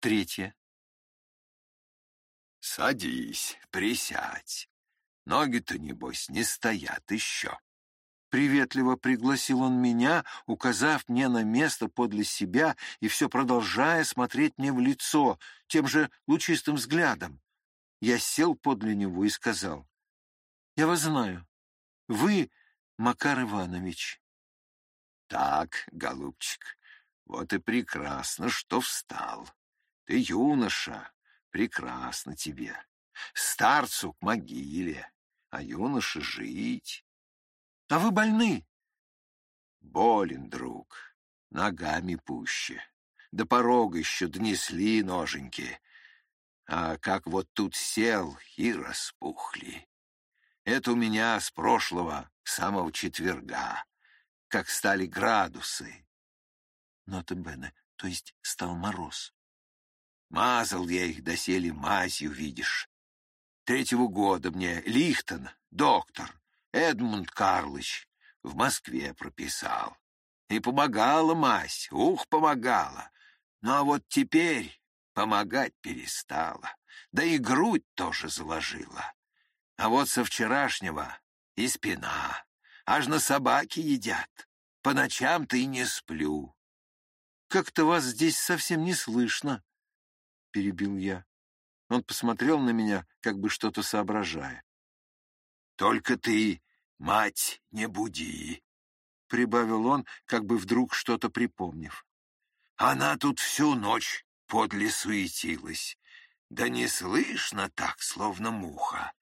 Третье. Садись, присядь. Ноги-то, небось, не стоят еще. Приветливо пригласил он меня, указав мне на место подле себя и все продолжая смотреть мне в лицо тем же лучистым взглядом. Я сел подле него и сказал, «Я вас знаю. Вы Макар Иванович». «Так, голубчик, вот и прекрасно, что встал. Ты юноша, прекрасно тебе. Старцу к могиле, а юноше жить». А вы больны? Болен, друг, ногами пуще. До порога еще донесли ноженьки. А как вот тут сел и распухли. Это у меня с прошлого, самого четверга, как стали градусы. Нота то есть стал мороз. Мазал я их доселе мазью, видишь. Третьего года мне Лихтон, доктор, Эдмунд Карлыч в Москве прописал. И помогала мазь, ух, помогала. Ну а вот теперь помогать перестала. Да и грудь тоже заложила. А вот со вчерашнего и спина. Аж на собаки едят. По ночам-то и не сплю. Как-то вас здесь совсем не слышно, — перебил я. Он посмотрел на меня, как бы что-то соображая. Только ты, мать, не буди, — прибавил он, как бы вдруг что-то припомнив. Она тут всю ночь подле суетилась. Да не слышно так, словно муха.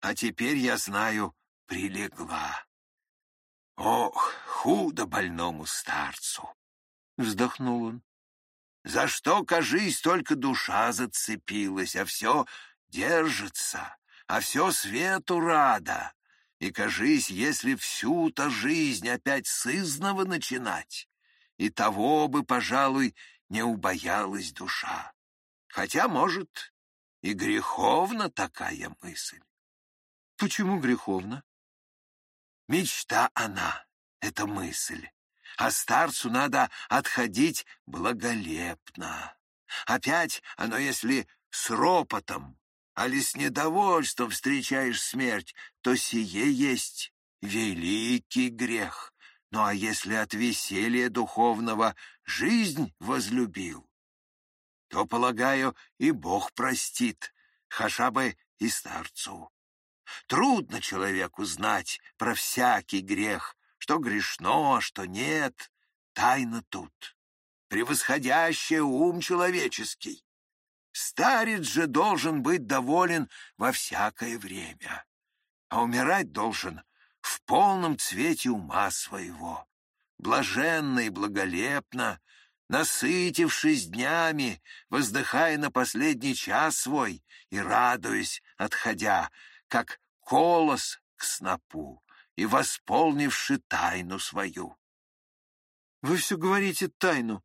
А теперь, я знаю, прилегла. Ох, худо больному старцу! Вздохнул он. За что, кажись, только душа зацепилась, а все держится а все свету рада. И, кажись, если всю-то жизнь опять сызного начинать, и того бы, пожалуй, не убоялась душа. Хотя, может, и греховна такая мысль. Почему греховна? Мечта она, эта мысль. А старцу надо отходить благолепно. Опять оно, если с ропотом, али с недовольством встречаешь смерть, то сие есть великий грех. Ну а если от веселья духовного жизнь возлюбил, то, полагаю, и Бог простит, хаша бы и старцу. Трудно человеку знать про всякий грех, что грешно, а что нет. Тайна тут, превосходящая ум человеческий. Старец же должен быть доволен во всякое время, а умирать должен в полном цвете ума своего, блаженно и благолепно, насытившись днями, воздыхая на последний час свой и радуясь, отходя, как колос к снопу и восполнивши тайну свою. Вы все говорите тайну.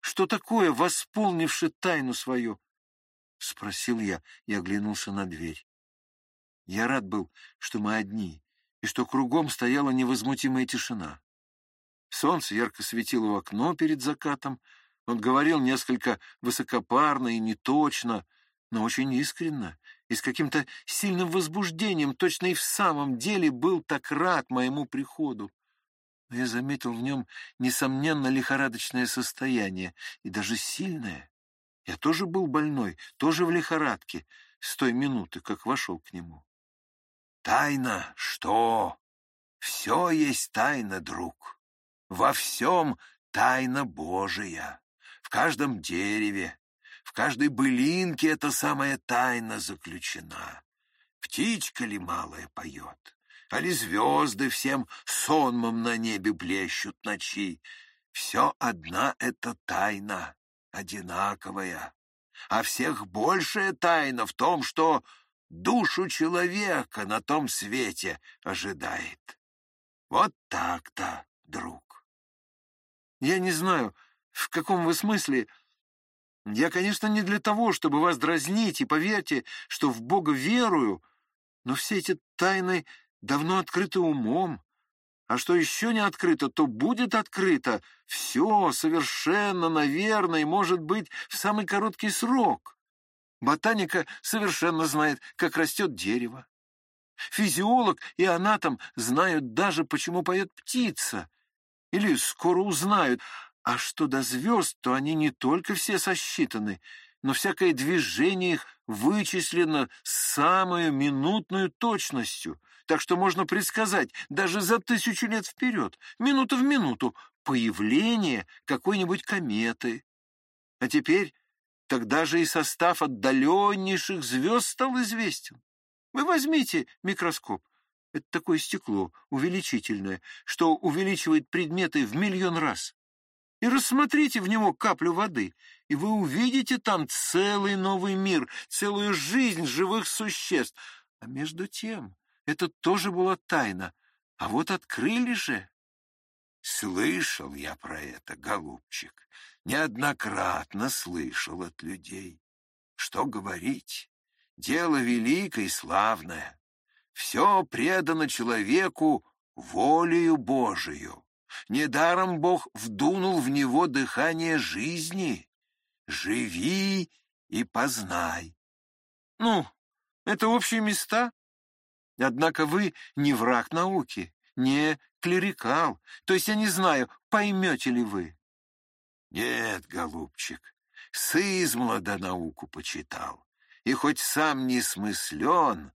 Что такое восполнивши тайну свою? — спросил я и оглянулся на дверь. Я рад был, что мы одни, и что кругом стояла невозмутимая тишина. Солнце ярко светило в окно перед закатом. Он говорил несколько высокопарно и неточно, но очень искренно и с каким-то сильным возбуждением, точно и в самом деле был так рад моему приходу. Но я заметил в нем, несомненно, лихорадочное состояние, и даже сильное. Я тоже был больной, тоже в лихорадке, с той минуты, как вошел к нему. Тайна что? Все есть тайна, друг. Во всем тайна Божия. В каждом дереве, в каждой былинке эта самая тайна заключена. Птичка ли малая поет, а ли звезды всем сонмом на небе блещут ночи. Все одна эта тайна одинаковая, а всех большая тайна в том, что душу человека на том свете ожидает. Вот так-то, друг. Я не знаю, в каком вы смысле... Я, конечно, не для того, чтобы вас дразнить, и поверьте, что в Бога верую, но все эти тайны давно открыты умом, А что еще не открыто, то будет открыто. Все совершенно, наверное, может быть в самый короткий срок. Ботаника совершенно знает, как растет дерево. Физиолог и анатом знают даже, почему поет птица. Или скоро узнают. А что до звезд, то они не только все сосчитаны, но всякое движение их вычислено с самой минутной точностью, так что можно предсказать даже за тысячу лет вперед, минуту в минуту, появление какой-нибудь кометы. А теперь тогда же и состав отдаленнейших звезд стал известен. Вы возьмите микроскоп. Это такое стекло, увеличительное, что увеличивает предметы в миллион раз и рассмотрите в него каплю воды, и вы увидите там целый новый мир, целую жизнь живых существ. А между тем, это тоже была тайна. А вот открыли же. Слышал я про это, голубчик, неоднократно слышал от людей. Что говорить, дело великое и славное. Все предано человеку волею Божию. Недаром Бог вдунул в него дыхание жизни. Живи и познай. Ну, это общие места. Однако вы не враг науки, не клерикал. То есть я не знаю, поймете ли вы. Нет, голубчик, сызмлада науку почитал. И хоть сам не смыслен,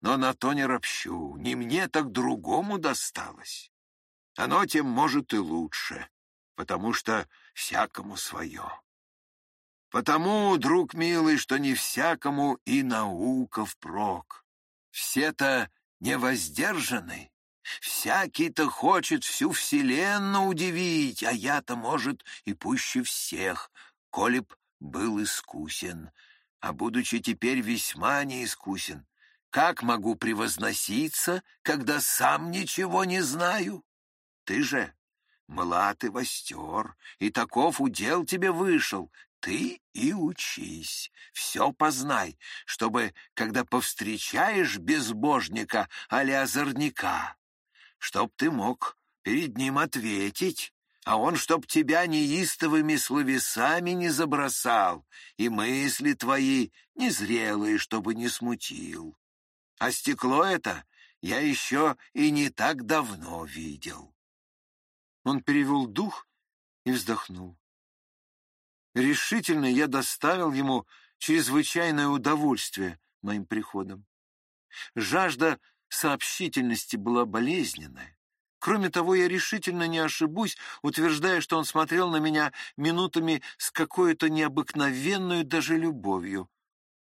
но на то не ропщу, не мне, так другому досталось. Оно тем может и лучше, потому что всякому свое. Потому, друг милый, что не всякому и наука впрок. Все-то невоздержаны. Всякий-то хочет всю вселенную удивить, а я-то, может, и пуще всех, коли б был искусен. А будучи теперь весьма неискусен, как могу превозноситься, когда сам ничего не знаю? Ты же млад и востер, и таков удел тебе вышел. Ты и учись, все познай, чтобы, когда повстречаешь безбожника а озорника, чтоб ты мог перед ним ответить, а он чтоб тебя неистовыми словесами не забросал и мысли твои незрелые, чтобы не смутил. А стекло это я еще и не так давно видел. Он перевел дух и вздохнул. Решительно я доставил ему чрезвычайное удовольствие моим приходом. Жажда сообщительности была болезненная. Кроме того, я решительно не ошибусь, утверждая, что он смотрел на меня минутами с какой-то необыкновенной даже любовью.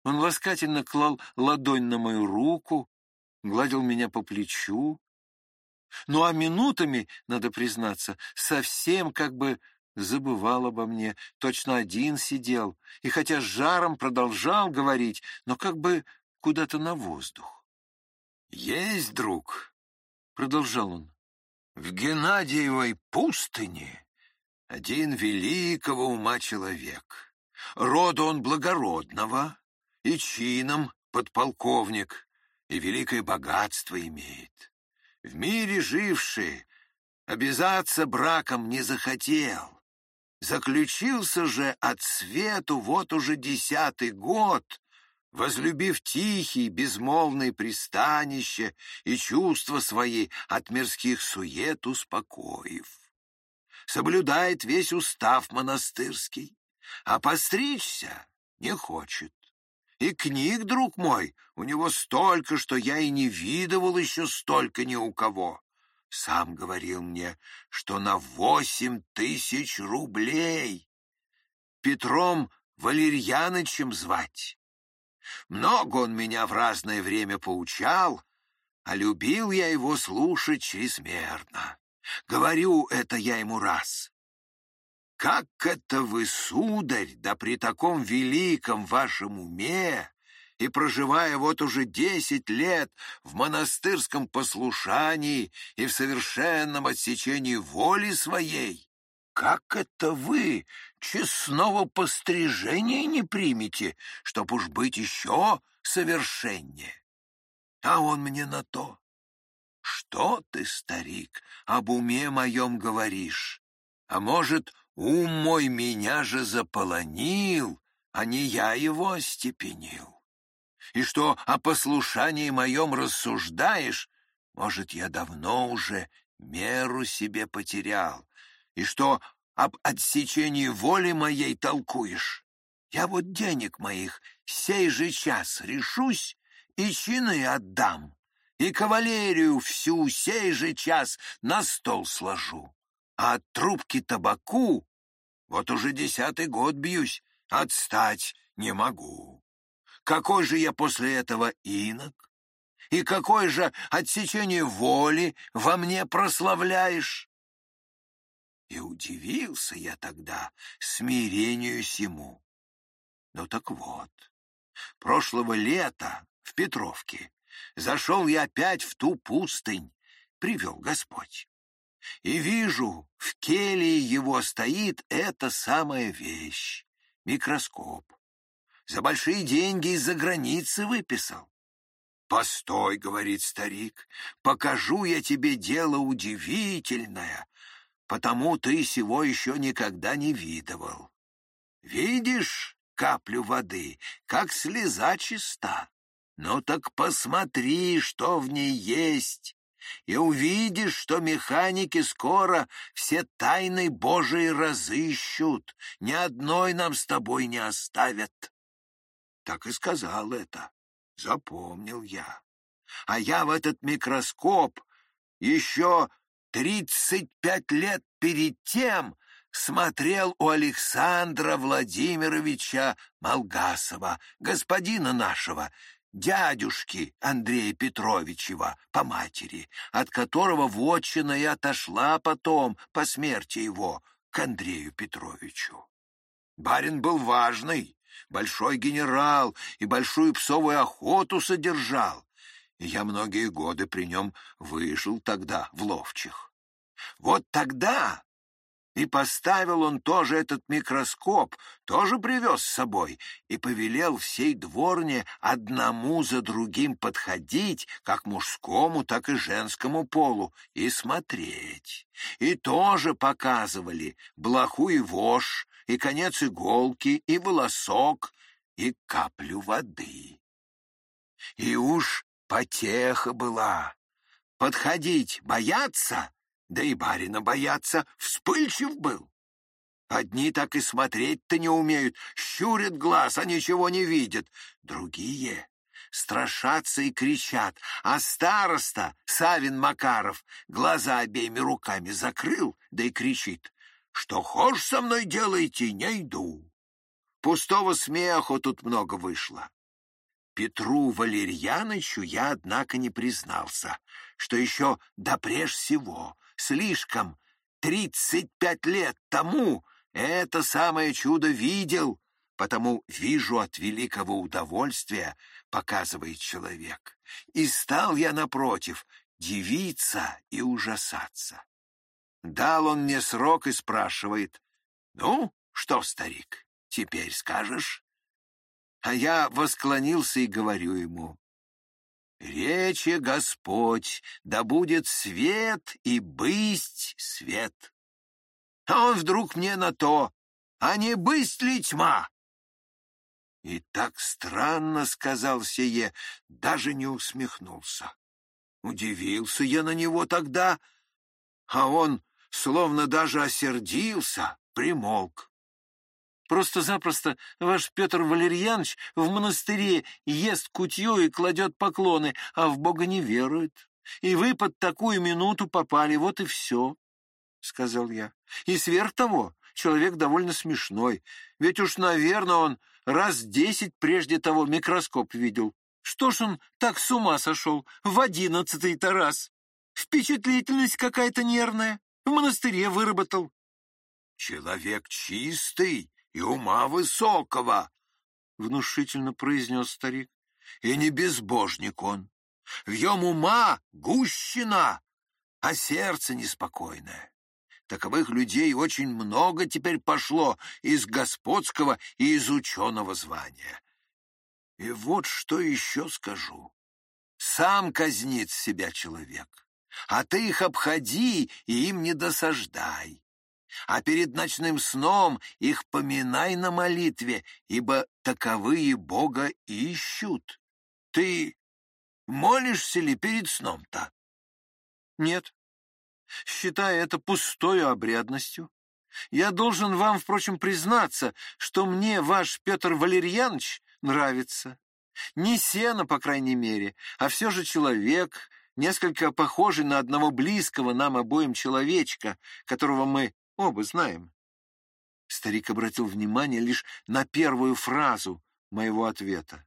Он ласкательно клал ладонь на мою руку, гладил меня по плечу, ну а минутами, надо признаться, совсем как бы забывал обо мне, точно один сидел, и хотя с жаром продолжал говорить, но как бы куда-то на воздух. «Есть, друг», — продолжал он, — «в Геннадиевой пустыне один великого ума человек. Рода он благородного и чином подполковник, и великое богатство имеет в мире живший, обязаться браком не захотел. Заключился же от свету вот уже десятый год, возлюбив тихий, безмолвное пристанище и чувства свои от мирских сует успокоив. Соблюдает весь устав монастырский, а постричься не хочет. И книг, друг мой, у него столько, что я и не видывал еще столько ни у кого. Сам говорил мне, что на восемь тысяч рублей. Петром Валерьянычем звать. Много он меня в разное время поучал, а любил я его слушать чрезмерно. Говорю это я ему раз. Как это вы, сударь, да при таком великом вашем уме, и проживая вот уже десять лет в монастырском послушании и в совершенном отсечении воли своей, как это вы честного пострижения не примете, чтоб уж быть еще совершеннее? А он мне на то. Что ты, старик, об уме моем говоришь? А может, ум мой меня же заполонил, а не я его остепенил? И что о послушании моем рассуждаешь? Может, я давно уже меру себе потерял, и что об отсечении воли моей толкуешь? Я вот денег моих сей же час решусь и чины отдам, и кавалерию всю сей же час на стол сложу. А от трубки табаку вот уже десятый год бьюсь, отстать не могу. Какой же я после этого инок? И какое же отсечение воли во мне прославляешь? И удивился я тогда смирению сему. Ну так вот, прошлого лета в Петровке зашел я опять в ту пустынь, привел Господь. И вижу, в келье его стоит эта самая вещь — микроскоп. За большие деньги из-за границы выписал. «Постой», — говорит старик, — «покажу я тебе дело удивительное, потому ты сего еще никогда не видывал. Видишь каплю воды, как слеза чиста? Ну так посмотри, что в ней есть, и увидишь, что механики скоро все тайны Божии разыщут, ни одной нам с тобой не оставят. Так и сказал это, запомнил я. А я в этот микроскоп еще тридцать пять лет перед тем смотрел у Александра Владимировича Малгасова, господина нашего, дядюшки Андрея Петровичева по матери, от которого вотчина и отошла потом, по смерти его, к Андрею Петровичу. Барин был важный, большой генерал и большую псовую охоту содержал, и я многие годы при нем выжил тогда в ловчих. Вот тогда и поставил он тоже этот микроскоп, тоже привез с собой, и повелел всей дворне одному за другим подходить, как мужскому, так и женскому полу, и смотреть. И тоже показывали блоху и вошь, и конец иголки, и волосок, и каплю воды. И уж потеха была. Подходить бояться — да и барина бояться, вспыльчив был. Одни так и смотреть-то не умеют, щурят глаз, а ничего не видят. Другие страшатся и кричат, а староста, Савин Макаров, глаза обеими руками закрыл, да и кричит, что хошь со мной делайте, не иду. Пустого смеху тут много вышло. Петру Валерьянычу я, однако, не признался, что еще допреж всего слишком. Тридцать пять лет тому это самое чудо видел, потому вижу от великого удовольствия, показывает человек. И стал я, напротив, дивиться и ужасаться. Дал он мне срок и спрашивает, «Ну, что, старик, теперь скажешь?» А я восклонился и говорю ему, Речи Господь, да будет свет и бысть свет. А он вдруг мне на то, а не бысть ли тьма? И так странно сказал сие, даже не усмехнулся. Удивился я на него тогда, а он, словно даже осердился, примолк. Просто-запросто ваш Петр Валерьянович в монастыре ест кутью и кладет поклоны, а в Бога не верует. И вы под такую минуту попали, вот и все, — сказал я. И сверх того, человек довольно смешной, ведь уж, наверное, он раз десять прежде того микроскоп видел. Что ж он так с ума сошел в одиннадцатый-то раз? Впечатлительность какая-то нервная. В монастыре выработал. Человек чистый, и ума высокого, — внушительно произнес старик. И не безбожник он. В ем ума гущина, а сердце неспокойное. Таковых людей очень много теперь пошло из господского и из ученого звания. И вот что еще скажу. Сам казнит себя человек. А ты их обходи и им не досаждай. А перед ночным сном их поминай на молитве, ибо таковые Бога ищут. Ты молишься ли перед сном-то? Нет. Считая это пустою обрядностью. Я должен вам, впрочем, признаться, что мне ваш Петр Валерьянович нравится. Не сено, по крайней мере, а все же человек, несколько похожий на одного близкого нам обоим человечка, которого мы оба знаем. Старик обратил внимание лишь на первую фразу моего ответа.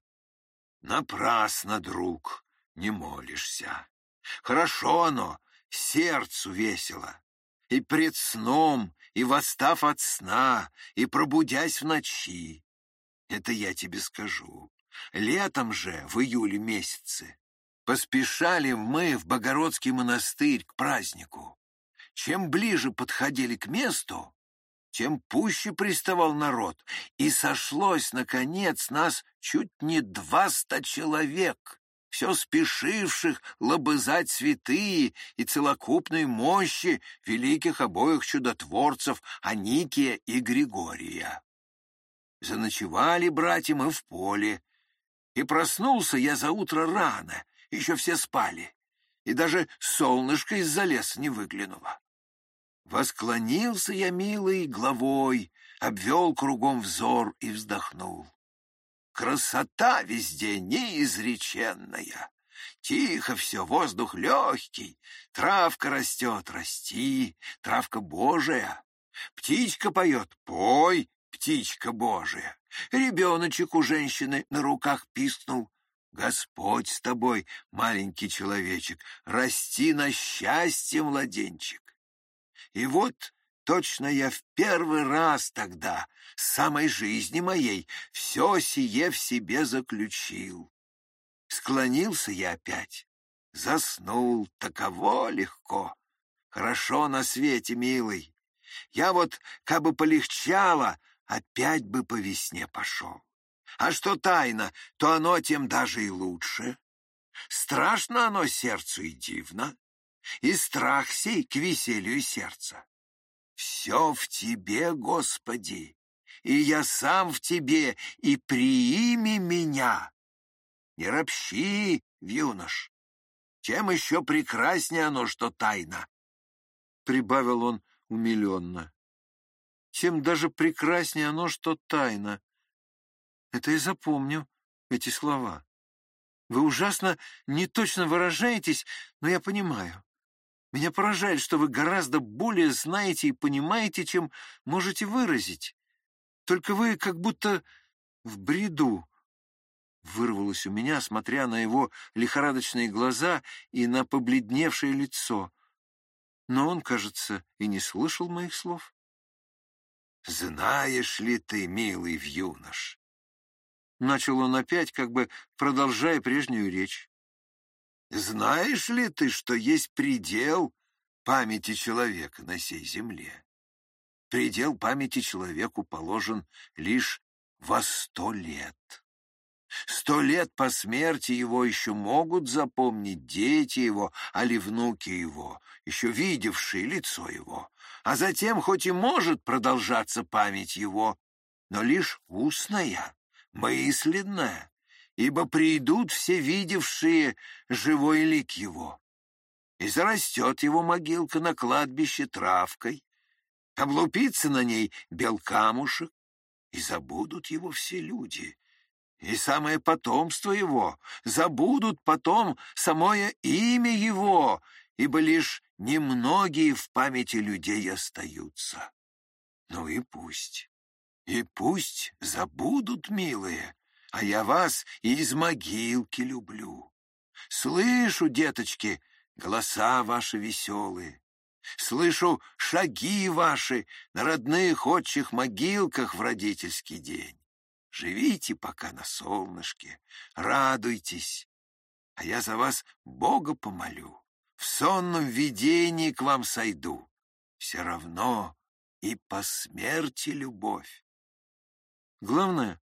«Напрасно, друг, не молишься. Хорошо оно, сердцу весело. И пред сном, и восстав от сна, и пробудясь в ночи. Это я тебе скажу. Летом же, в июле месяце, поспешали мы в Богородский монастырь к празднику. Чем ближе подходили к месту, тем пуще приставал народ, и сошлось, наконец, нас чуть не дваста человек, все спешивших лобызать святые и целокупной мощи великих обоих чудотворцев Аникия и Григория. Заночевали братья мы в поле, и проснулся я за утро рано, еще все спали, и даже солнышко из-за леса не выглянуло. Восклонился я милой главой, обвел кругом взор и вздохнул. Красота везде неизреченная. Тихо все, воздух легкий, травка растет, расти, травка Божия. Птичка поет, пой, птичка Божия. Ребеночек у женщины на руках пискнул. Господь с тобой, маленький человечек, расти на счастье, младенчик. И вот точно я в первый раз тогда, с самой жизни моей, все сие в себе заключил. Склонился я опять, заснул, таково легко. Хорошо на свете, милый. Я вот, как бы полегчало, опять бы по весне пошел. А что тайна, то оно тем даже и лучше. Страшно оно сердцу и дивно, и страх сей к веселью сердца. Все в тебе, Господи, и я сам в тебе, и приими меня. Не ропщи, юнош, чем еще прекраснее оно, что тайна. Прибавил он умиленно тем даже прекраснее оно, что тайна. Это и запомню, эти слова. Вы ужасно неточно выражаетесь, но я понимаю. Меня поражает, что вы гораздо более знаете и понимаете, чем можете выразить. Только вы как будто в бреду. Вырвалось у меня, смотря на его лихорадочные глаза и на побледневшее лицо. Но он, кажется, и не слышал моих слов. «Знаешь ли ты, милый вьюнош?» Начал он опять, как бы продолжая прежнюю речь. «Знаешь ли ты, что есть предел памяти человека на сей земле? Предел памяти человеку положен лишь во сто лет. Сто лет по смерти его еще могут запомнить дети его, али внуки его, еще видевшие лицо его, а затем хоть и может продолжаться память его, но лишь устная, мысленная, ибо придут все видевшие живой лик его, и зарастет его могилка на кладбище травкой, облупится на ней бел камушек, и забудут его все люди, и самое потомство его, забудут потом самое имя его, ибо лишь немногие в памяти людей остаются. Ну и пусть, и пусть забудут, милые, а я вас из могилки люблю. Слышу, деточки, голоса ваши веселые, слышу шаги ваши на родных отчих могилках в родительский день. Живите пока на солнышке, радуйтесь, а я за вас Бога помолю в сонном видении к вам сойду. Все равно и по смерти любовь. Главное,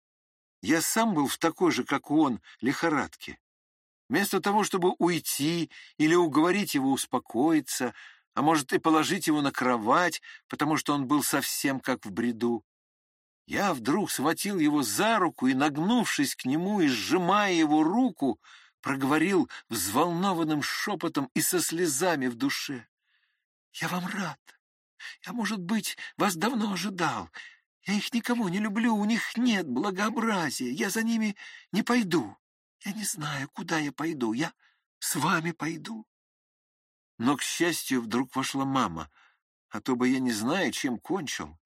я сам был в такой же, как он, лихорадке. Вместо того, чтобы уйти или уговорить его успокоиться, а может и положить его на кровать, потому что он был совсем как в бреду, я вдруг схватил его за руку и, нагнувшись к нему и сжимая его руку, проговорил взволнованным шепотом и со слезами в душе. «Я вам рад. Я, может быть, вас давно ожидал. Я их никому не люблю, у них нет благообразия. Я за ними не пойду. Я не знаю, куда я пойду. Я с вами пойду». Но, к счастью, вдруг вошла мама, а то бы я не знаю, чем кончил.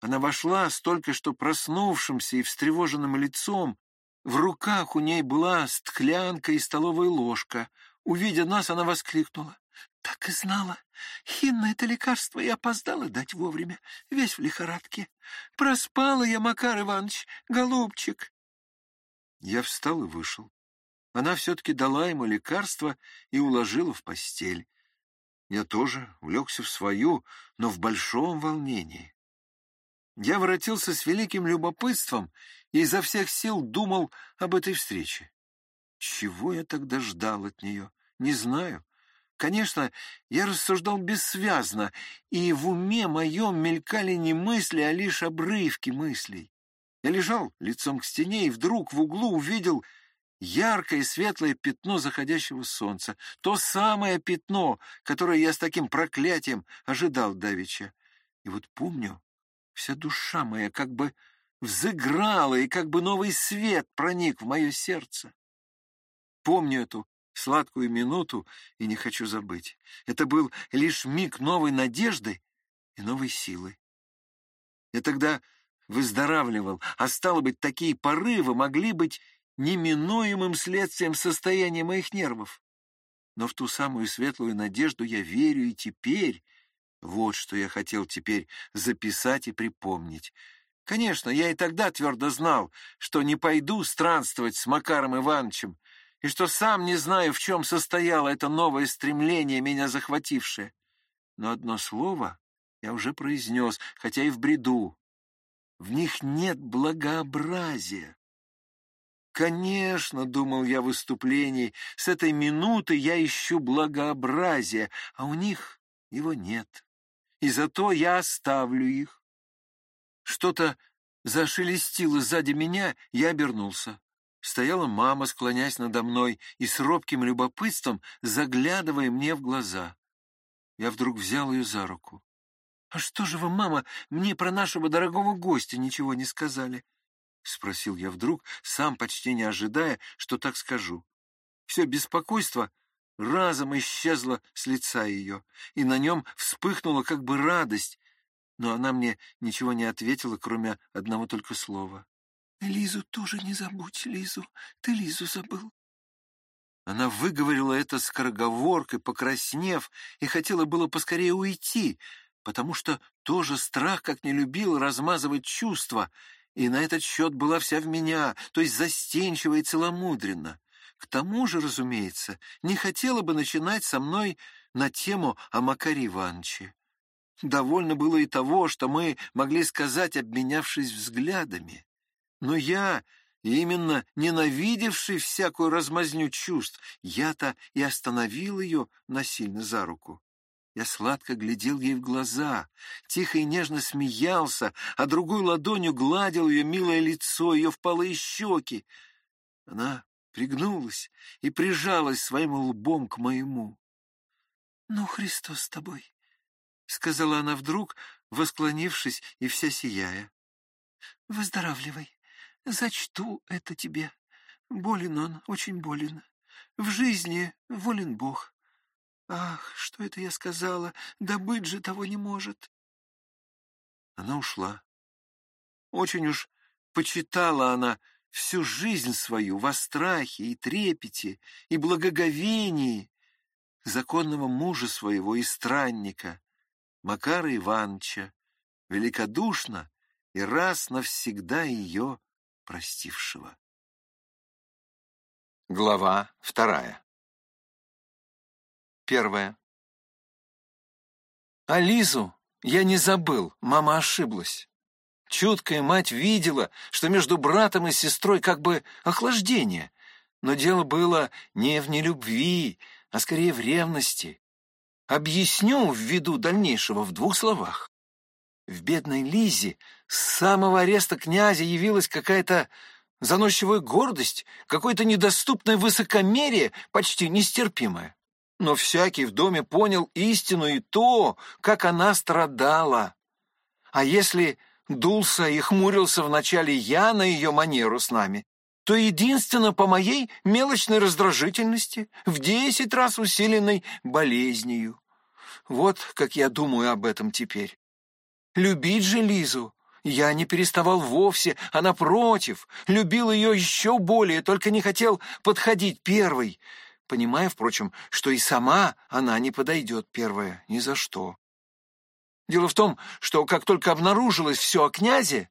Она вошла с только что проснувшимся и встревоженным лицом. В руках у ней была стклянка и столовая ложка. Увидя нас, она воскликнула. Так и знала. Хинна — это лекарство, и опоздала дать вовремя, весь в лихорадке. Проспала я, Макар Иванович, голубчик. Я встал и вышел. Она все-таки дала ему лекарство и уложила в постель. Я тоже влегся в свою, но в большом волнении. Я воротился с великим любопытством и изо всех сил думал об этой встрече. Чего я тогда ждал от нее, не знаю. Конечно, я рассуждал бессвязно, и в уме моем мелькали не мысли, а лишь обрывки мыслей. Я лежал лицом к стене и вдруг в углу увидел яркое светлое пятно заходящего солнца. То самое пятно, которое я с таким проклятием ожидал давеча. И вот помню, Вся душа моя как бы взыграла, и как бы новый свет проник в мое сердце. Помню эту сладкую минуту и не хочу забыть. Это был лишь миг новой надежды и новой силы. Я тогда выздоравливал, а стало быть, такие порывы могли быть неминуемым следствием состояния моих нервов. Но в ту самую светлую надежду я верю и теперь, вот что я хотел теперь записать и припомнить. Конечно, я и тогда твердо знал, что не пойду странствовать с Макаром Ивановичем, и что сам не знаю, в чем состояло это новое стремление, меня захватившее. Но одно слово я уже произнес, хотя и в бреду. В них нет благообразия. Конечно, думал я в выступлении, с этой минуты я ищу благообразия, а у них его нет и зато я оставлю их. Что-то зашелестило сзади меня, я обернулся. Стояла мама, склонясь надо мной и с робким любопытством заглядывая мне в глаза. Я вдруг взял ее за руку. — А что же вы, мама, мне про нашего дорогого гостя ничего не сказали? — спросил я вдруг, сам почти не ожидая, что так скажу. Все беспокойство разом исчезла с лица ее, и на нем вспыхнула как бы радость, но она мне ничего не ответила, кроме одного только слова. «Лизу тоже не забудь, Лизу, ты Лизу забыл». Она выговорила это скороговоркой, покраснев, и хотела было поскорее уйти, потому что тоже страх, как не любил, размазывать чувства, и на этот счет была вся в меня, то есть застенчива и целомудренно. К тому же, разумеется, не хотела бы начинать со мной на тему о Макаре Ивановиче. Довольно было и того, что мы могли сказать, обменявшись взглядами. Но я, именно ненавидевший всякую размазню чувств, я-то и остановил ее насильно за руку. Я сладко глядел ей в глаза, тихо и нежно смеялся, а другой ладонью гладил ее милое лицо, ее впалые щеки. Она пригнулась и прижалась своим лбом к моему. — Ну, Христос с тобой, — сказала она вдруг, восклонившись и вся сияя. — Выздоравливай, зачту это тебе. Болен он, очень болен. В жизни волен Бог. Ах, что это я сказала, да быть же того не может. Она ушла. Очень уж почитала она всю жизнь свою во страхе и трепете и благоговении законного мужа своего и странника, Макара Ивановича, великодушно и раз навсегда ее простившего. Глава вторая Первая. А Лизу я не забыл, мама ошиблась. Чуткая мать видела, что между братом и сестрой как бы охлаждение. Но дело было не в нелюбви, а скорее в ревности. Объясню ввиду дальнейшего в двух словах. В бедной Лизе с самого ареста князя явилась какая-то заносчивая гордость, какое-то недоступное высокомерие, почти нестерпимое. Но всякий в доме понял истину и то, как она страдала. А если дулся и хмурился вначале я на ее манеру с нами, то единственно по моей мелочной раздражительности, в десять раз усиленной болезнью. Вот как я думаю об этом теперь. Любить же Лизу я не переставал вовсе, а напротив, любил ее еще более, только не хотел подходить первой, понимая, впрочем, что и сама она не подойдет первая ни за что. Дело в том, что как только обнаружилось все о князе,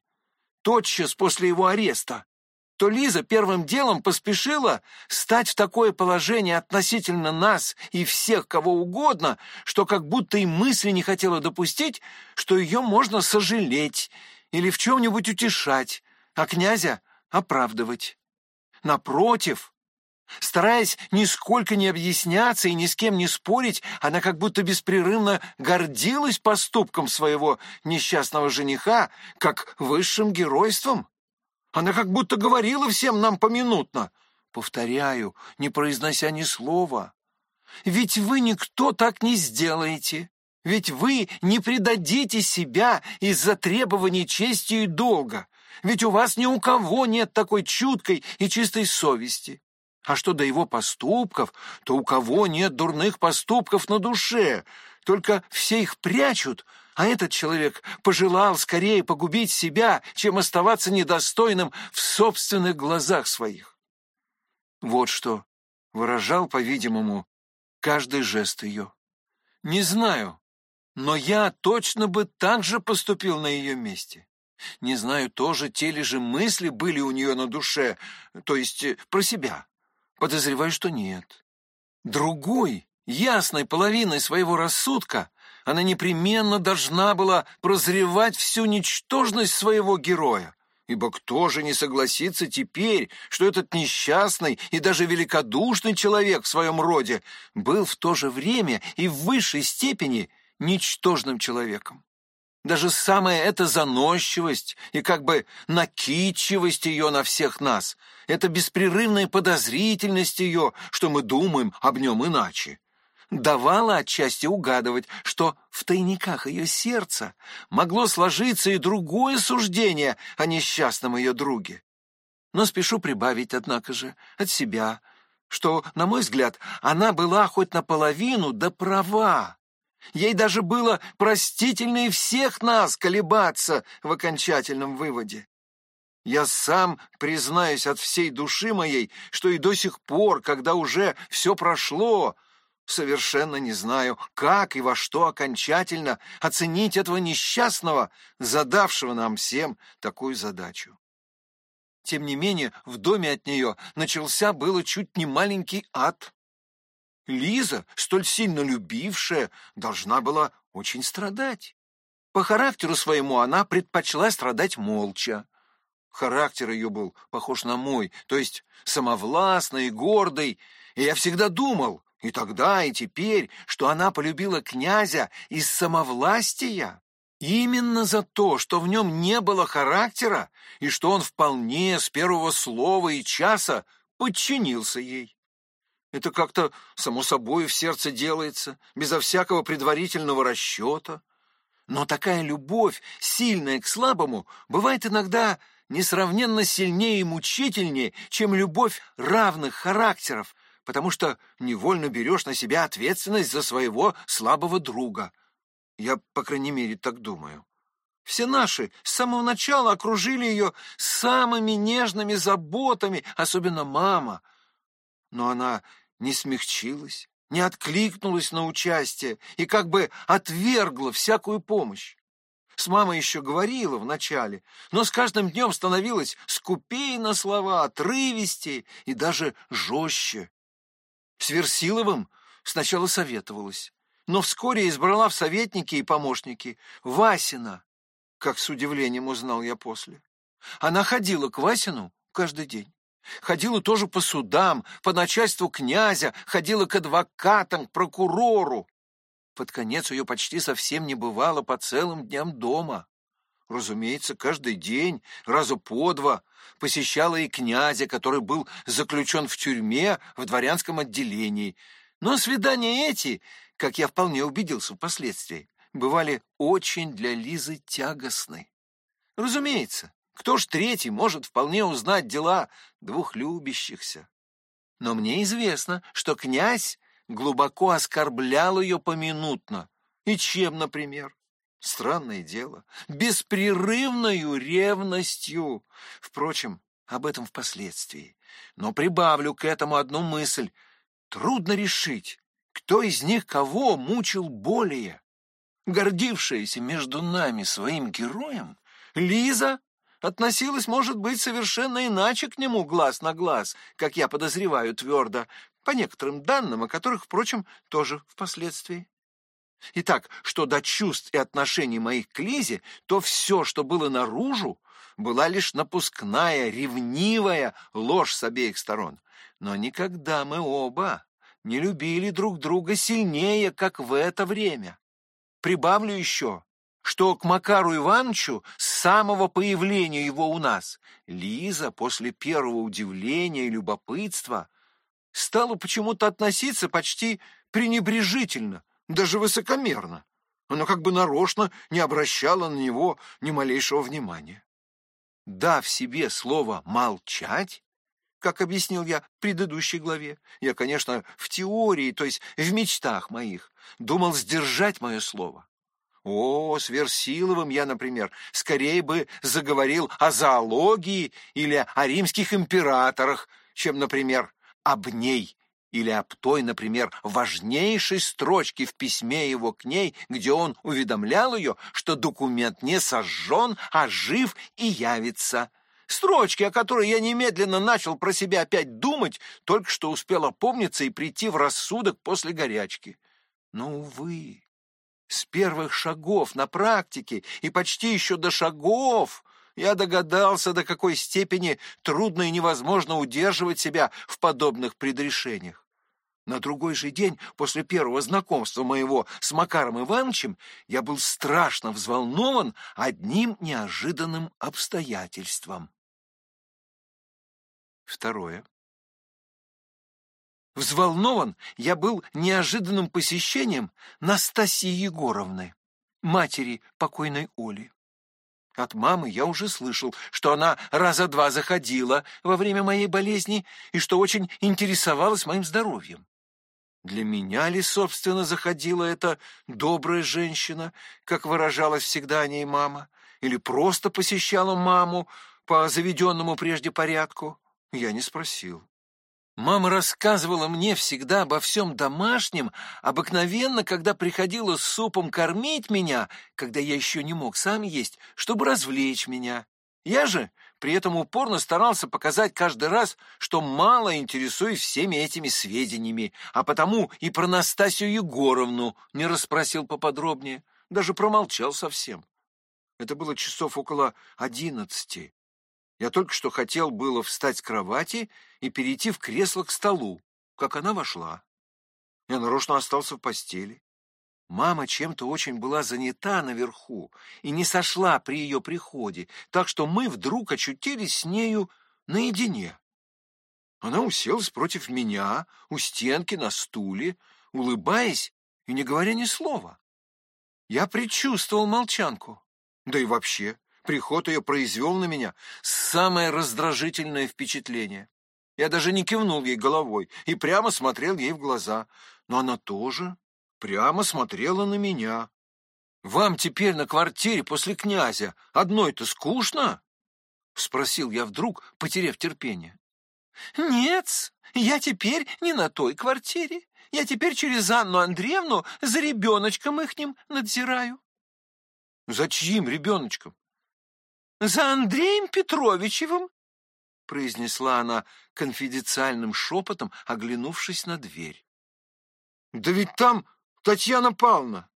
тотчас после его ареста, то Лиза первым делом поспешила стать в такое положение относительно нас и всех кого угодно, что как будто и мысли не хотела допустить, что ее можно сожалеть или в чем-нибудь утешать, а князя оправдывать. Напротив, стараясь нисколько не объясняться и ни с кем не спорить, она как будто беспрерывно гордилась поступком своего несчастного жениха как высшим геройством. Она как будто говорила всем нам поминутно. Повторяю, не произнося ни слова. Ведь вы никто так не сделаете. Ведь вы не предадите себя из-за требований чести и долга. Ведь у вас ни у кого нет такой чуткой и чистой совести. А что до его поступков, то у кого нет дурных поступков на душе, только все их прячут, а этот человек пожелал скорее погубить себя, чем оставаться недостойным в собственных глазах своих. Вот что выражал, по-видимому, каждый жест ее. Не знаю, но я точно бы так же поступил на ее месте. Не знаю, тоже те ли же мысли были у нее на душе, то есть э, про себя. Подозреваю, что нет. Другой, ясной половиной своего рассудка, она непременно должна была прозревать всю ничтожность своего героя. Ибо кто же не согласится теперь, что этот несчастный и даже великодушный человек в своем роде был в то же время и в высшей степени ничтожным человеком? Даже самая эта заносчивость и как бы накидчивость ее на всех нас, эта беспрерывная подозрительность ее, что мы думаем об нем иначе, давала отчасти угадывать, что в тайниках ее сердца могло сложиться и другое суждение о несчастном ее друге. Но спешу прибавить, однако же, от себя, что, на мой взгляд, она была хоть наполовину да права. Ей даже было простительнее всех нас колебаться в окончательном выводе. Я сам признаюсь от всей души моей, что и до сих пор, когда уже все прошло, Совершенно не знаю, как и во что окончательно оценить этого несчастного, задавшего нам всем такую задачу. Тем не менее, в доме от нее начался было чуть не маленький ад. Лиза, столь сильно любившая, должна была очень страдать. По характеру своему она предпочла страдать молча. Характер ее был похож на мой, то есть самовластный и гордый, и я всегда думал, и тогда, и теперь, что она полюбила князя из самовластия. Именно за то, что в нем не было характера, и что он вполне с первого слова и часа подчинился ей. Это как-то само собой в сердце делается, безо всякого предварительного расчета. Но такая любовь, сильная к слабому, бывает иногда несравненно сильнее и мучительнее, чем любовь равных характеров, потому что невольно берешь на себя ответственность за своего слабого друга. Я, по крайней мере, так думаю. Все наши с самого начала окружили ее самыми нежными заботами, особенно мама. Но она не смягчилась, не откликнулась на участие и как бы отвергла всякую помощь. С мамой еще говорила вначале, но с каждым днем становилась скупее на слова, отрывистее и даже жестче. С Версиловым сначала советовалась, но вскоре избрала в советники и помощники Васина, как с удивлением узнал я после. Она ходила к Васину каждый день. Ходила тоже по судам, по начальству князя, ходила к адвокатам, к прокурору. Под конец ее почти совсем не бывало по целым дням дома. Разумеется, каждый день, раза по два, посещала и князя, который был заключен в тюрьме в дворянском отделении. Но свидания эти, как я вполне убедился впоследствии, бывали очень для Лизы тягостны. Разумеется, кто ж третий может вполне узнать дела двух любящихся? Но мне известно, что князь глубоко оскорблял ее поминутно. И чем, например? Странное дело. Беспрерывною ревностью. Впрочем, об этом впоследствии. Но прибавлю к этому одну мысль. Трудно решить, кто из них кого мучил более. Гордившаяся между нами своим героем, Лиза относилась, может быть, совершенно иначе к нему глаз на глаз, как я подозреваю твердо, по некоторым данным, о которых, впрочем, тоже впоследствии. Итак, что до чувств и отношений моих к Лизе, то все, что было наружу, была лишь напускная, ревнивая ложь с обеих сторон. Но никогда мы оба не любили друг друга сильнее, как в это время. Прибавлю еще, что к Макару Ивановичу с самого появления его у нас Лиза после первого удивления и любопытства стала почему-то относиться почти пренебрежительно, даже высокомерно. Она как бы нарочно не обращала на него ни малейшего внимания. Дав себе слово «молчать», как объяснил я в предыдущей главе, я, конечно, в теории, то есть в мечтах моих, думал сдержать мое слово. О, с Версиловым я, например, скорее бы заговорил о зоологии или о римских императорах, чем, например, об ней или об той, например, важнейшей строчке в письме его к ней, где он уведомлял ее, что документ не сожжен, а жив и явится. Строчки, о которой я немедленно начал про себя опять думать, только что успел опомниться и прийти в рассудок после горячки. Но, увы, с первых шагов на практике и почти еще до шагов я догадался, до какой степени трудно и невозможно удерживать себя в подобных предрешениях. На другой же день, после первого знакомства моего с Макаром Ивановичем, я был страшно взволнован одним неожиданным обстоятельством. Второе. Взволнован я был неожиданным посещением Настасьи Егоровны, матери покойной Оли. От мамы я уже слышал, что она раза два заходила во время моей болезни и что очень интересовалась моим здоровьем. Для меня ли, собственно, заходила эта добрая женщина, как выражалась всегда о ней мама, или просто посещала маму по заведенному прежде порядку? Я не спросил. Мама рассказывала мне всегда обо всем домашнем, обыкновенно, когда приходила с супом кормить меня, когда я еще не мог сам есть, чтобы развлечь меня. Я же при этом упорно старался показать каждый раз, что мало интересуюсь всеми этими сведениями, а потому и про Настасью Егоровну не расспросил поподробнее, даже промолчал совсем. Это было часов около одиннадцати. Я только что хотел было встать с кровати и перейти в кресло к столу, как она вошла. Я нарочно остался в постели. Мама чем-то очень была занята наверху и не сошла при ее приходе, так что мы вдруг очутились с нею наедине. Она уселась против меня, у стенки, на стуле, улыбаясь и не говоря ни слова. Я предчувствовал молчанку. Да и вообще, Приход ее произвел на меня самое раздражительное впечатление. Я даже не кивнул ей головой и прямо смотрел ей в глаза. Но она тоже прямо смотрела на меня. «Вам теперь на квартире после князя одной-то скучно?» — спросил я вдруг, потеряв терпение. «Нет, я теперь не на той квартире. Я теперь через Анну Андреевну за ребеночком ихним надзираю». «За чьим ребеночком?» за Андреем Петровичевым, — произнесла она конфиденциальным шепотом, оглянувшись на дверь. — Да ведь там Татьяна Павловна.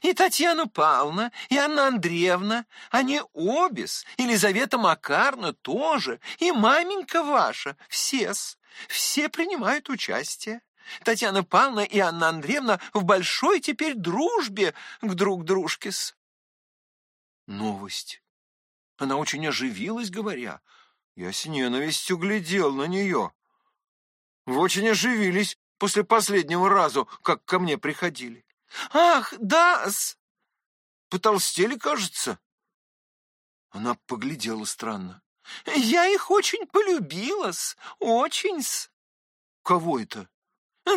И Татьяна Павловна, и Анна Андреевна, они обе-с, Елизавета Макарна тоже, и маменька ваша, все-с, все принимают участие. Татьяна Павловна и Анна Андреевна в большой теперь дружбе к друг дружке-с. Новость. Она очень оживилась, говоря. Я с ненавистью глядел на нее. Вы очень оживились после последнего разу, как ко мне приходили. Ах, да-с! Потолстели, кажется. Она поглядела странно. Я их очень полюбила-с, очень-с. Кого это?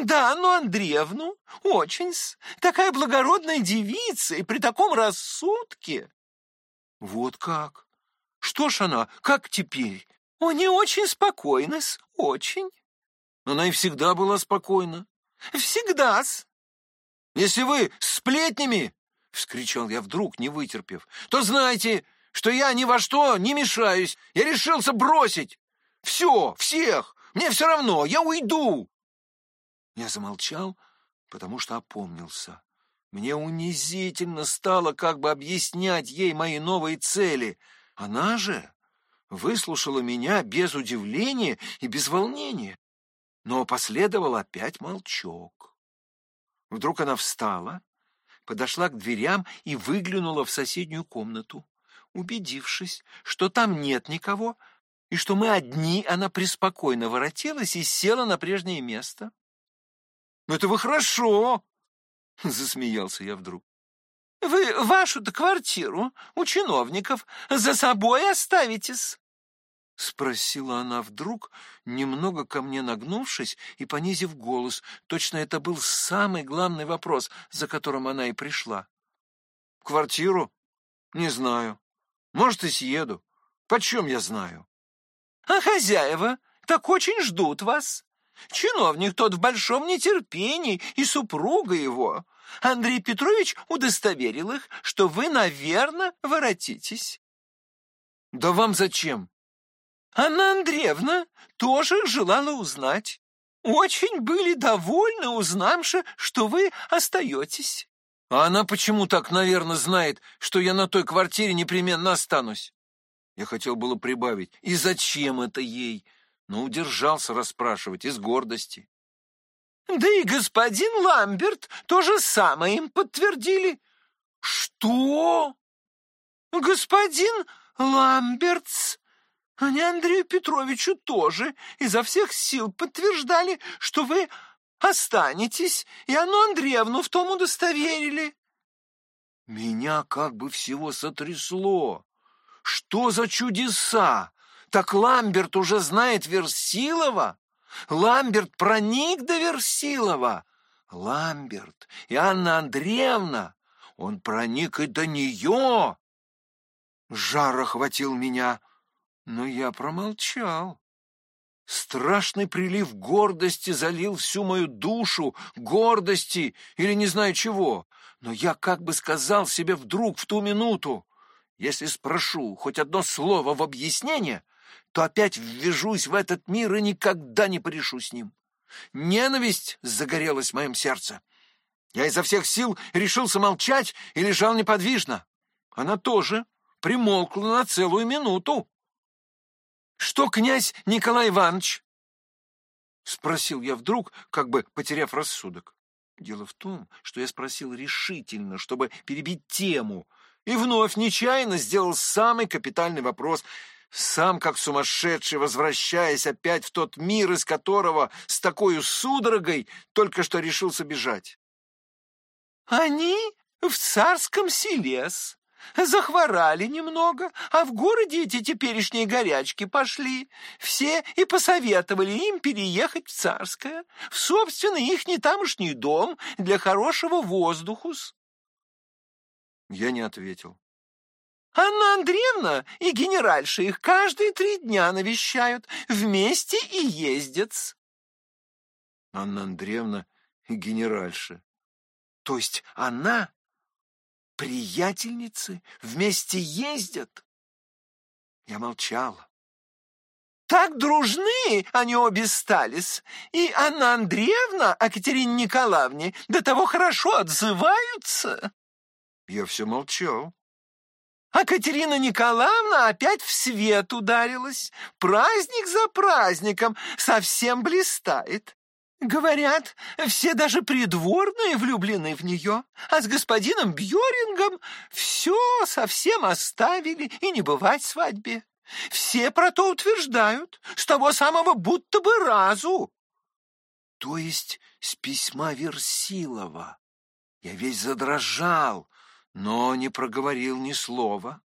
Да, ну Андреевну, очень-с. Такая благородная девица и при таком рассудке. Вот как? Что ж она, как теперь? О, не очень спокойна-с, очень. Она и всегда была спокойна. Всегда-с. Если вы сплетнями, — вскричал я вдруг, не вытерпев, — то знайте, что я ни во что не мешаюсь. Я решился бросить. Все, всех. Мне все равно, я уйду. Я замолчал, потому что опомнился. Мне унизительно стало как бы объяснять ей мои новые цели. Она же выслушала меня без удивления и без волнения. Но последовал опять молчок. Вдруг она встала, подошла к дверям и выглянула в соседнюю комнату. Убедившись, что там нет никого, и что мы одни, она преспокойно воротилась и села на прежнее место. «Ну это вы хорошо!» — засмеялся я вдруг. «Вы вашу-то квартиру у чиновников за собой оставитесь?» — спросила она вдруг, немного ко мне нагнувшись и понизив голос. Точно это был самый главный вопрос, за которым она и пришла. «Квартиру? Не знаю. Может, и съеду. Почем я знаю?» «А хозяева так очень ждут вас. Чиновник тот в большом нетерпении, и супруга его. Андрей Петрович удостоверил их, что вы, наверное, воротитесь». «Да вам зачем?» Анна Андреевна тоже желала узнать. Очень были довольны, узнавши, что вы остаетесь. А она почему так, наверное, знает, что я на той квартире непременно останусь? Я хотел было прибавить. И зачем это ей? Но удержался расспрашивать из гордости. Да и господин Ламберт то же самое им подтвердили. Что? Господин Ламбертс они Андрею Петровичу тоже изо всех сил подтверждали, что вы останетесь, и Анну Андреевну в том удостоверили. Меня как бы всего сотрясло. Что за чудеса? Так Ламберт уже знает Версилова? Ламберт проник до Версилова? Ламберт и Анна Андреевна? Он проник и до нее? Жар охватил меня. Но я промолчал. Страшный прилив гордости залил всю мою душу, гордости или не знаю чего. Но я как бы сказал себе вдруг в ту минуту, если спрошу хоть одно слово в объяснение, то опять ввяжусь в этот мир и никогда не порешу с ним. Ненависть загорелась в моем сердце. Я изо всех сил решился молчать и лежал неподвижно. Она тоже примолкла на целую минуту. Что князь Николай Иванович? Спросил я вдруг, как бы потеряв рассудок. Дело в том, что я спросил решительно, чтобы перебить тему, и вновь нечаянно сделал самый капитальный вопрос, сам как сумасшедший, возвращаясь опять в тот мир, из которого с такой судорогой только что решился бежать. «Они в царском селес», Захворали немного, а в городе эти теперешние горячки пошли. Все и посоветовали им переехать в Царское, в собственный их тамошний дом для хорошего воздухус. Я не ответил. Анна Андреевна и генеральша их каждые три дня навещают, вместе и ездят. Анна Андреевна и генеральша. То есть она приятельницы вместе ездят. Я молчала. Так дружны они обе стались, и Анна Андреевна о Катерине Николаевне до того хорошо отзываются. Я все молчал. А Катерина Николаевна опять в свет ударилась. Праздник за праздником совсем блистает. Говорят, все даже придворные влюблены в нее, а с господином Бьорингом все совсем оставили и не бывать свадьбе. Все про то утверждают, с того самого будто бы разу. То есть с письма Версилова. Я весь задрожал, но не проговорил ни слова.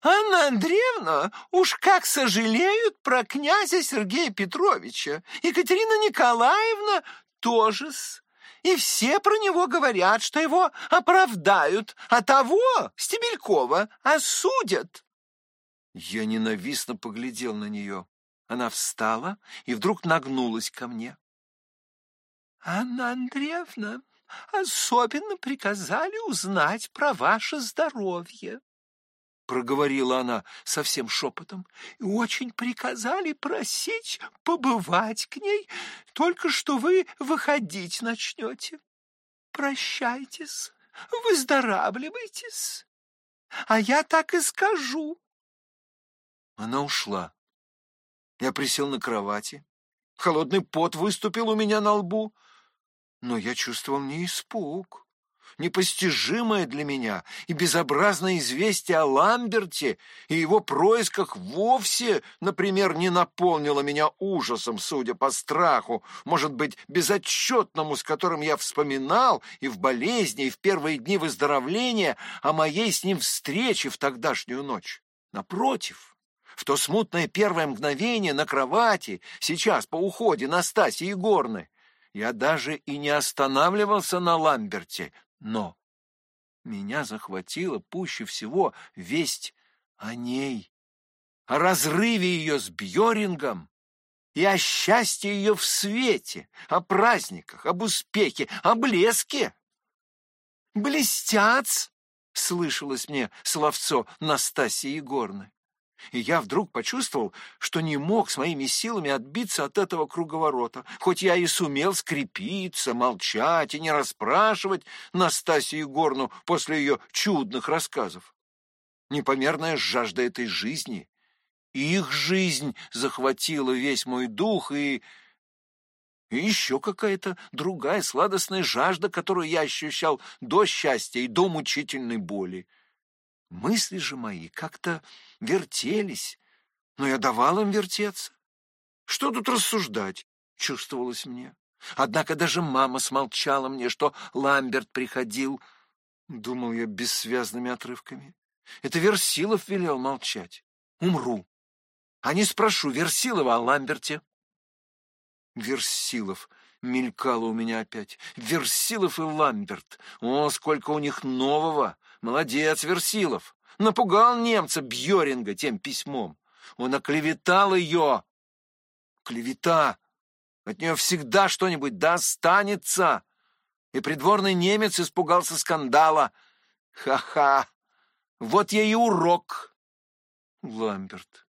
Анна Андреевна уж как сожалеют про князя Сергея Петровича. Екатерина Николаевна тоже -с. И все про него говорят, что его оправдают, а того, Стебелькова, осудят. Я ненавистно поглядел на нее. Она встала и вдруг нагнулась ко мне. «Анна Андреевна, особенно приказали узнать про ваше здоровье», — проговорила она совсем шепотом, «и очень приказали просить побывать к ней, только что вы выходить начнете. Прощайтесь, выздоравливайтесь, а я так и скажу». Она ушла. Я присел на кровати. Холодный пот выступил у меня на лбу. Но я чувствовал не испуг, непостижимое для меня и безобразное известие о Ламберте и его происках вовсе, например, не наполнило меня ужасом, судя по страху, может быть, безотчетному, с которым я вспоминал и в болезни, и в первые дни выздоровления о моей с ним встрече в тогдашнюю ночь. Напротив, в то смутное первое мгновение на кровати, сейчас по уходе Настасьи Егорны, я даже и не останавливался на Ламберте, но меня захватила пуще всего весть о ней, о разрыве ее с Бьорингом и о счастье ее в свете, о праздниках, об успехе, о блеске. «Блестяц!» — слышалось мне словцо Настасьи Егорны и я вдруг почувствовал, что не мог с моими силами отбиться от этого круговорота, хоть я и сумел скрепиться, молчать и не расспрашивать Настасью Егорну после ее чудных рассказов. Непомерная жажда этой жизни, их жизнь захватила весь мой дух, и... И еще какая-то другая сладостная жажда, которую я ощущал до счастья и до мучительной боли. Мысли же мои как-то вертелись, но я давал им вертеться. Что тут рассуждать, чувствовалось мне. Однако даже мама смолчала мне, что Ламберт приходил, думал я бессвязными отрывками. Это Версилов велел молчать. Умру. А не спрошу Версилова о Ламберте. «Версилов», мелькало у меня опять. Версилов и Ламберт. О, сколько у них нового! Молодец, Версилов. Напугал немца Бьоринга тем письмом. Он оклеветал ее. Клевета. От нее всегда что-нибудь достанется. И придворный немец испугался скандала. Ха-ха. Вот ей и урок. Ламберт.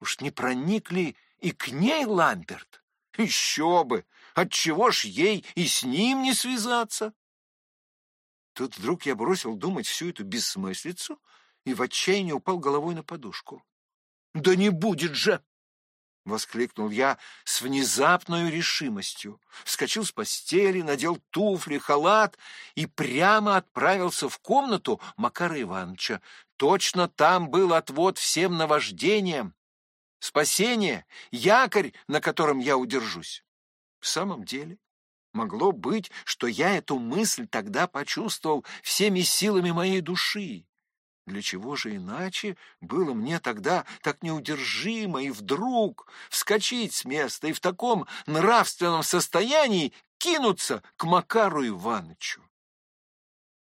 Уж не проникли и к ней Ламберт? Еще бы! Отчего ж ей и с ним не связаться? Тут вдруг я бросил думать всю эту бессмыслицу и в отчаянии упал головой на подушку. «Да не будет же!» — воскликнул я с внезапной решимостью. Вскочил с постели, надел туфли, халат и прямо отправился в комнату Макара Ивановича. Точно там был отвод всем наваждениям. Спасение, якорь, на котором я удержусь. В самом деле, Могло быть, что я эту мысль тогда почувствовал всеми силами моей души. Для чего же иначе было мне тогда так неудержимо и вдруг вскочить с места и в таком нравственном состоянии кинуться к Макару Ивановичу?